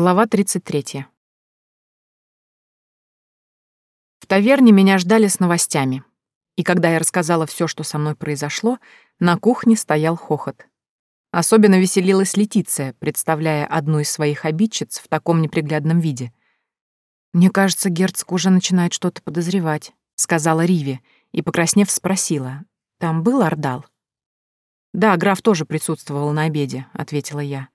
Глава 33. В таверне меня ждали с новостями. И когда я рассказала все, что со мной произошло, на кухне стоял хохот. Особенно веселилась Летиция, представляя одну из своих обидчиц в таком неприглядном виде. «Мне кажется, герцог уже начинает что-то подозревать», — сказала Риви, и, покраснев, спросила. «Там был Ордал?» «Да, граф тоже присутствовал на обеде», — ответила я.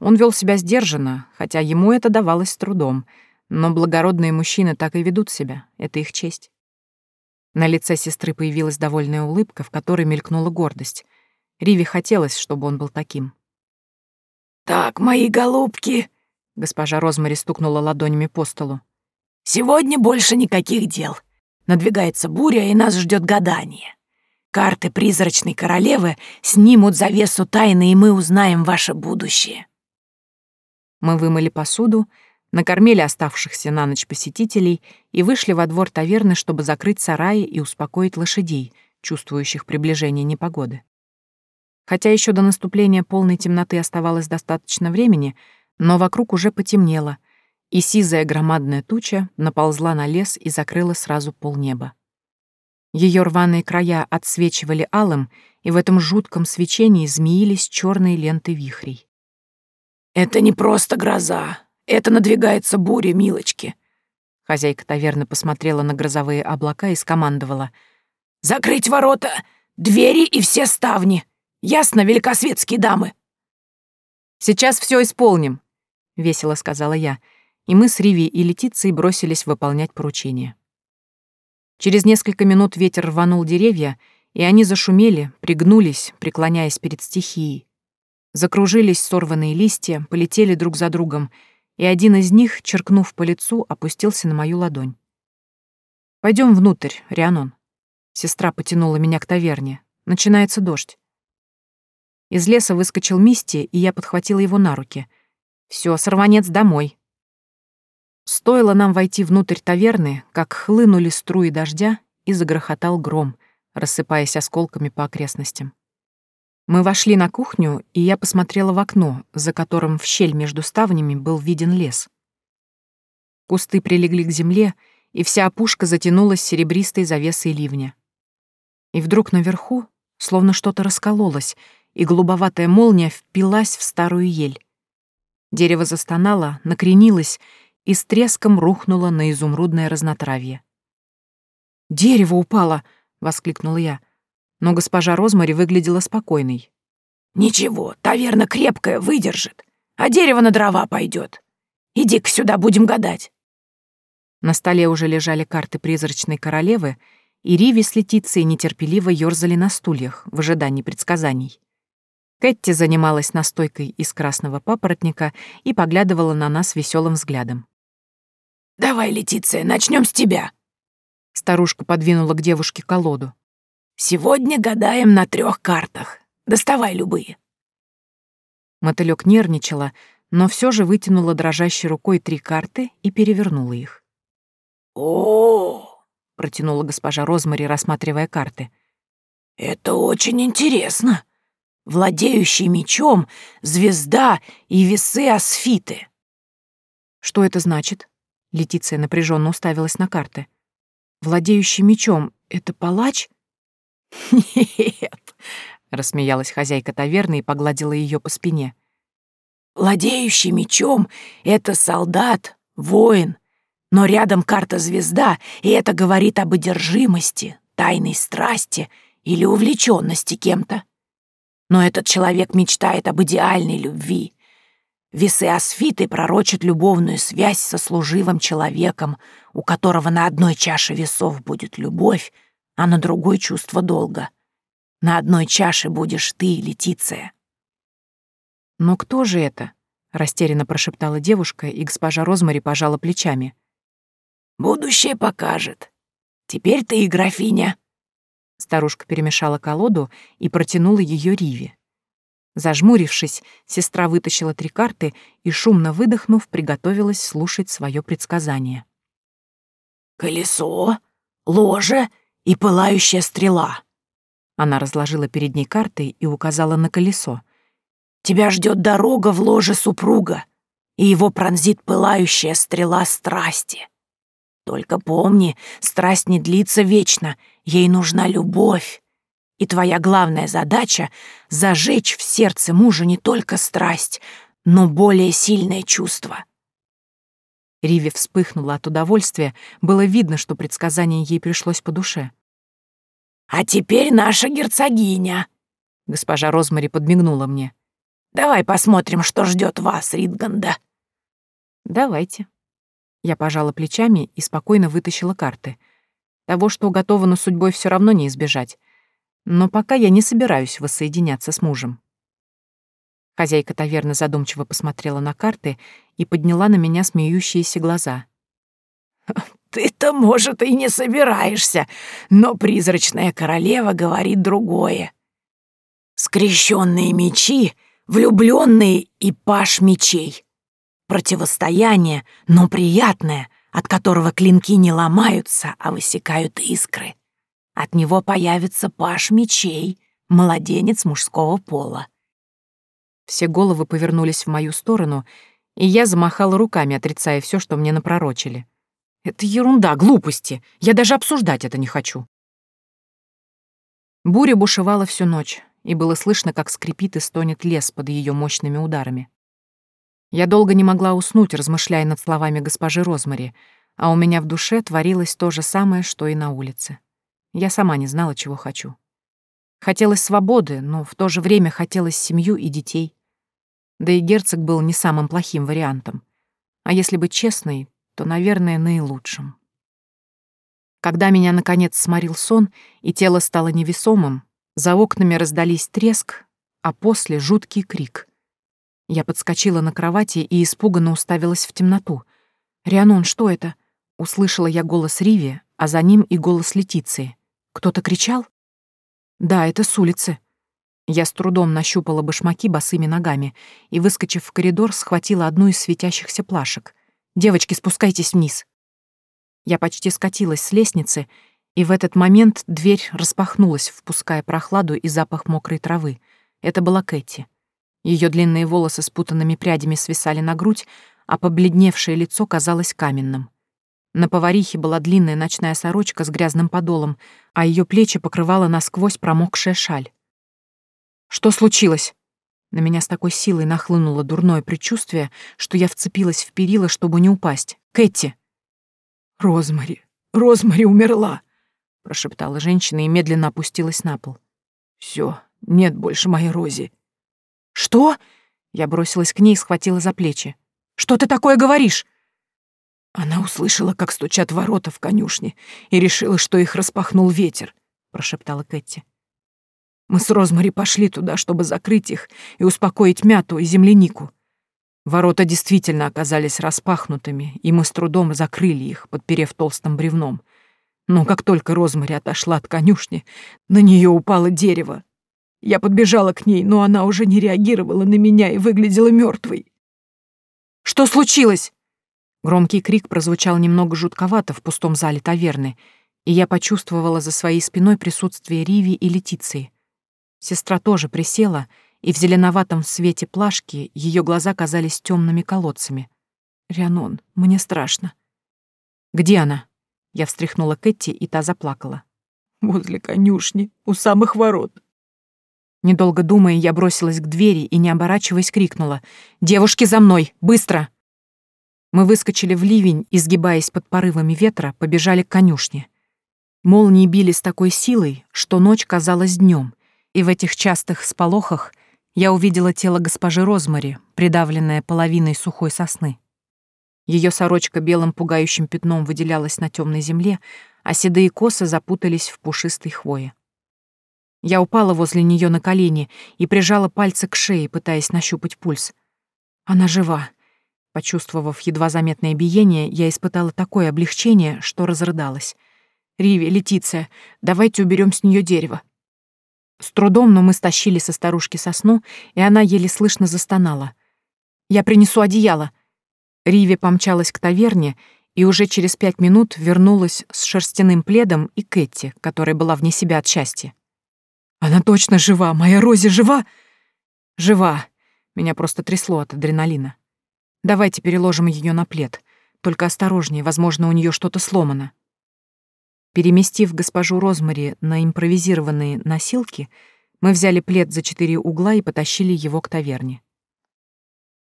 Он вел себя сдержанно, хотя ему это давалось с трудом, но благородные мужчины так и ведут себя, это их честь. На лице сестры появилась довольная улыбка, в которой мелькнула гордость. Риве хотелось, чтобы он был таким. «Так, мои голубки!» — госпожа Розмари стукнула ладонями по столу. «Сегодня больше никаких дел. Надвигается буря, и нас ждет гадание. Карты призрачной королевы снимут завесу тайны, и мы узнаем ваше будущее». Мы вымыли посуду, накормили оставшихся на ночь посетителей и вышли во двор таверны, чтобы закрыть сараи и успокоить лошадей, чувствующих приближение непогоды. Хотя еще до наступления полной темноты оставалось достаточно времени, но вокруг уже потемнело, и сизая громадная туча наползла на лес и закрыла сразу полнеба. Ее рваные края отсвечивали алым, и в этом жутком свечении змеились черные ленты вихрей. «Это не просто гроза. Это надвигается буря, милочки». Хозяйка таверны посмотрела на грозовые облака и скомандовала. «Закрыть ворота, двери и все ставни. Ясно, великосветские дамы?» «Сейчас все исполним», — весело сказала я, и мы с Риви и Летицией бросились выполнять поручение. Через несколько минут ветер рванул деревья, и они зашумели, пригнулись, преклоняясь перед стихией. Закружились сорванные листья, полетели друг за другом, и один из них, черкнув по лицу, опустился на мою ладонь. Пойдем внутрь, Рианон. Сестра потянула меня к таверне. Начинается дождь. Из леса выскочил Мисти, и я подхватила его на руки. Все, сорванец домой. Стоило нам войти внутрь таверны, как хлынули струи дождя и загрохотал гром, рассыпаясь осколками по окрестностям. Мы вошли на кухню, и я посмотрела в окно, за которым в щель между ставнями был виден лес. Кусты прилегли к земле, и вся опушка затянулась серебристой завесой ливня. И вдруг наверху словно что-то раскололось, и голубоватая молния впилась в старую ель. Дерево застонало, накренилось и с треском рухнуло на изумрудное разнотравье. «Дерево упало!» — воскликнула я но госпожа Розмари выглядела спокойной. «Ничего, таверна крепкая, выдержит, а дерево на дрова пойдет. Иди-ка сюда, будем гадать». На столе уже лежали карты призрачной королевы, и Риви с Летицией нетерпеливо ёрзали на стульях в ожидании предсказаний. Кэтти занималась настойкой из красного папоротника и поглядывала на нас веселым взглядом. «Давай, Летиция, начнем с тебя». Старушка подвинула к девушке колоду. Сегодня гадаем на трех картах. Доставай любые. Мотылёк нервничала, но все же вытянула дрожащей рукой три карты и перевернула их. О, протянула госпожа Розмари, рассматривая карты. Это очень интересно. Владеющий мечом, звезда и весы асфиты. Что это значит? Летиция напряженно уставилась на карты. Владеющий мечом — это палач? «Нет», — рассмеялась хозяйка таверны и погладила ее по спине. «Владеющий мечом — это солдат, воин, но рядом карта-звезда, и это говорит об одержимости, тайной страсти или увлеченности кем-то. Но этот человек мечтает об идеальной любви. Весы Асфиты пророчат любовную связь со служивым человеком, у которого на одной чаше весов будет любовь, а на другой чувство долга. На одной чаше будешь ты, Летиция. «Но кто же это?» — растерянно прошептала девушка, и госпожа Розмари пожала плечами. «Будущее покажет. Теперь ты и графиня». Старушка перемешала колоду и протянула ее Риве. Зажмурившись, сестра вытащила три карты и, шумно выдохнув, приготовилась слушать свое предсказание. «Колесо, ложе и пылающая стрела». Она разложила перед ней карты и указала на колесо. «Тебя ждет дорога в ложе супруга. и его пронзит пылающая стрела страсти. Только помни, страсть не длится вечно, ей нужна любовь. И твоя главная задача — зажечь в сердце мужа не только страсть, но более сильное чувство. Риви вспыхнула от удовольствия, было видно, что предсказание ей пришлось по душе. «А теперь наша герцогиня!» Госпожа Розмари подмигнула мне. «Давай посмотрим, что ждет вас, Ридганда». «Давайте». Я пожала плечами и спокойно вытащила карты. Того, что уготовано судьбой, все равно не избежать. Но пока я не собираюсь воссоединяться с мужем. Хозяйка таверны задумчиво посмотрела на карты и подняла на меня смеющиеся глаза. «Ты-то, может, и не собираешься, но призрачная королева говорит другое. Скрещенные мечи, влюбленные и паш мечей. Противостояние, но приятное, от которого клинки не ломаются, а высекают искры. От него появится паш мечей, младенец мужского пола. Все головы повернулись в мою сторону, и я замахала руками, отрицая все, что мне напророчили. Это ерунда, глупости. Я даже обсуждать это не хочу. Буря бушевала всю ночь, и было слышно, как скрипит и стонет лес под ее мощными ударами. Я долго не могла уснуть, размышляя над словами госпожи Розмари, а у меня в душе творилось то же самое, что и на улице. Я сама не знала, чего хочу. Хотелось свободы, но в то же время хотелось семью и детей. Да и герцог был не самым плохим вариантом. А если быть честной, то, наверное, наилучшим. Когда меня, наконец, сморил сон, и тело стало невесомым, за окнами раздались треск, а после — жуткий крик. Я подскочила на кровати и испуганно уставилась в темноту. «Рианон, что это?» Услышала я голос Риви, а за ним и голос Летиции. «Кто-то кричал?» Да, это с улицы. Я с трудом нащупала башмаки босыми ногами и, выскочив в коридор, схватила одну из светящихся плашек. «Девочки, спускайтесь вниз!» Я почти скатилась с лестницы, и в этот момент дверь распахнулась, впуская прохладу и запах мокрой травы. Это была Кэти. Ее длинные волосы спутанными прядями свисали на грудь, а побледневшее лицо казалось каменным. На поварихе была длинная ночная сорочка с грязным подолом, а ее плечи покрывала насквозь промокшая шаль. «Что случилось?» На меня с такой силой нахлынуло дурное предчувствие, что я вцепилась в перила, чтобы не упасть. «Кэти!» «Розмари! Розмари умерла!» — прошептала женщина и медленно опустилась на пол. Все, нет больше моей Рози». «Что?» Я бросилась к ней и схватила за плечи. «Что ты такое говоришь?» Она услышала, как стучат ворота в конюшне, и решила, что их распахнул ветер, прошептала Кэти. Мы с Розмари пошли туда, чтобы закрыть их и успокоить мяту и землянику. Ворота действительно оказались распахнутыми, и мы с трудом закрыли их, подперев толстым бревном. Но как только Розмари отошла от конюшни, на нее упало дерево. Я подбежала к ней, но она уже не реагировала на меня и выглядела мертвой. «Что случилось?» Громкий крик прозвучал немного жутковато в пустом зале таверны, и я почувствовала за своей спиной присутствие Риви и Летиции. Сестра тоже присела, и в зеленоватом свете плашки ее глаза казались темными колодцами. «Рианон, мне страшно». «Где она?» Я встряхнула Кэти, и та заплакала. «Возле конюшни, у самых ворот». Недолго думая, я бросилась к двери и, не оборачиваясь, крикнула. «Девушки, за мной! Быстро!» Мы выскочили в ливень и, сгибаясь под порывами ветра, побежали к конюшне. Молнии били с такой силой, что ночь казалась днем, и в этих частых сполохах я увидела тело госпожи Розмари, придавленное половиной сухой сосны. Ее сорочка белым пугающим пятном выделялась на темной земле, а седые косы запутались в пушистой хвое. Я упала возле нее на колени и прижала пальцы к шее, пытаясь нащупать пульс. Она жива, Почувствовав едва заметное биение, я испытала такое облегчение, что разрыдалась. «Риви, Летиция, давайте уберем с нее дерево». С трудом, но мы стащили со старушки сосну, и она еле слышно застонала. «Я принесу одеяло». Риви помчалась к таверне и уже через пять минут вернулась с шерстяным пледом и Кэти, которая была вне себя от счастья. «Она точно жива! Моя Рози жива!» «Жива!» Меня просто трясло от адреналина. Давайте переложим ее на плед. Только осторожнее, возможно, у нее что-то сломано. Переместив госпожу Розмари на импровизированные носилки, мы взяли плед за четыре угла и потащили его к таверне.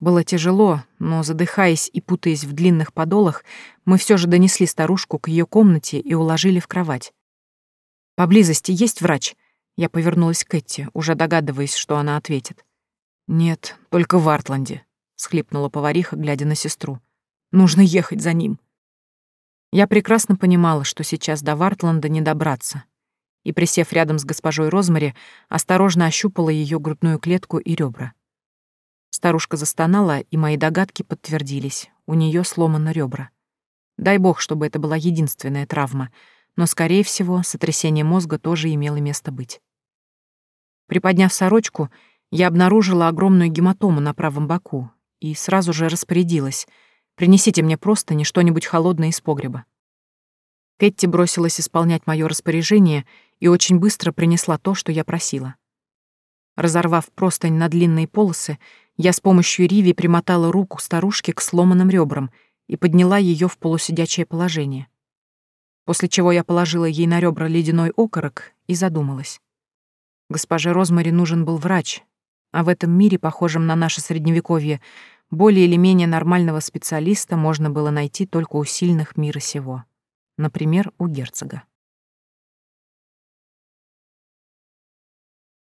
Было тяжело, но, задыхаясь и путаясь в длинных подолах, мы все же донесли старушку к ее комнате и уложили в кровать. «Поблизости есть врач?» Я повернулась к Кэти, уже догадываясь, что она ответит. «Нет, только в Артланде», — схлипнула повариха, глядя на сестру. «Нужно ехать за ним». Я прекрасно понимала, что сейчас до Вартланда не добраться, и, присев рядом с госпожой Розмари, осторожно ощупала ее грудную клетку и ребра. Старушка застонала, и мои догадки подтвердились. У нее сломаны ребра. Дай бог, чтобы это была единственная травма, но, скорее всего, сотрясение мозга тоже имело место быть. Приподняв сорочку, я обнаружила огромную гематому на правом боку и сразу же распорядилась. «Принесите мне просто не что-нибудь холодное из погреба». Кэти бросилась исполнять мое распоряжение и очень быстро принесла то, что я просила. Разорвав простынь на длинные полосы, я с помощью Риви примотала руку старушки к сломанным ребрам и подняла ее в полусидячее положение. После чего я положила ей на ребра ледяной окорок и задумалась. Госпоже Розмари нужен был врач, а в этом мире, похожем на наше средневековье, более или менее нормального специалиста можно было найти только у сильных мира сего, например, у герцога.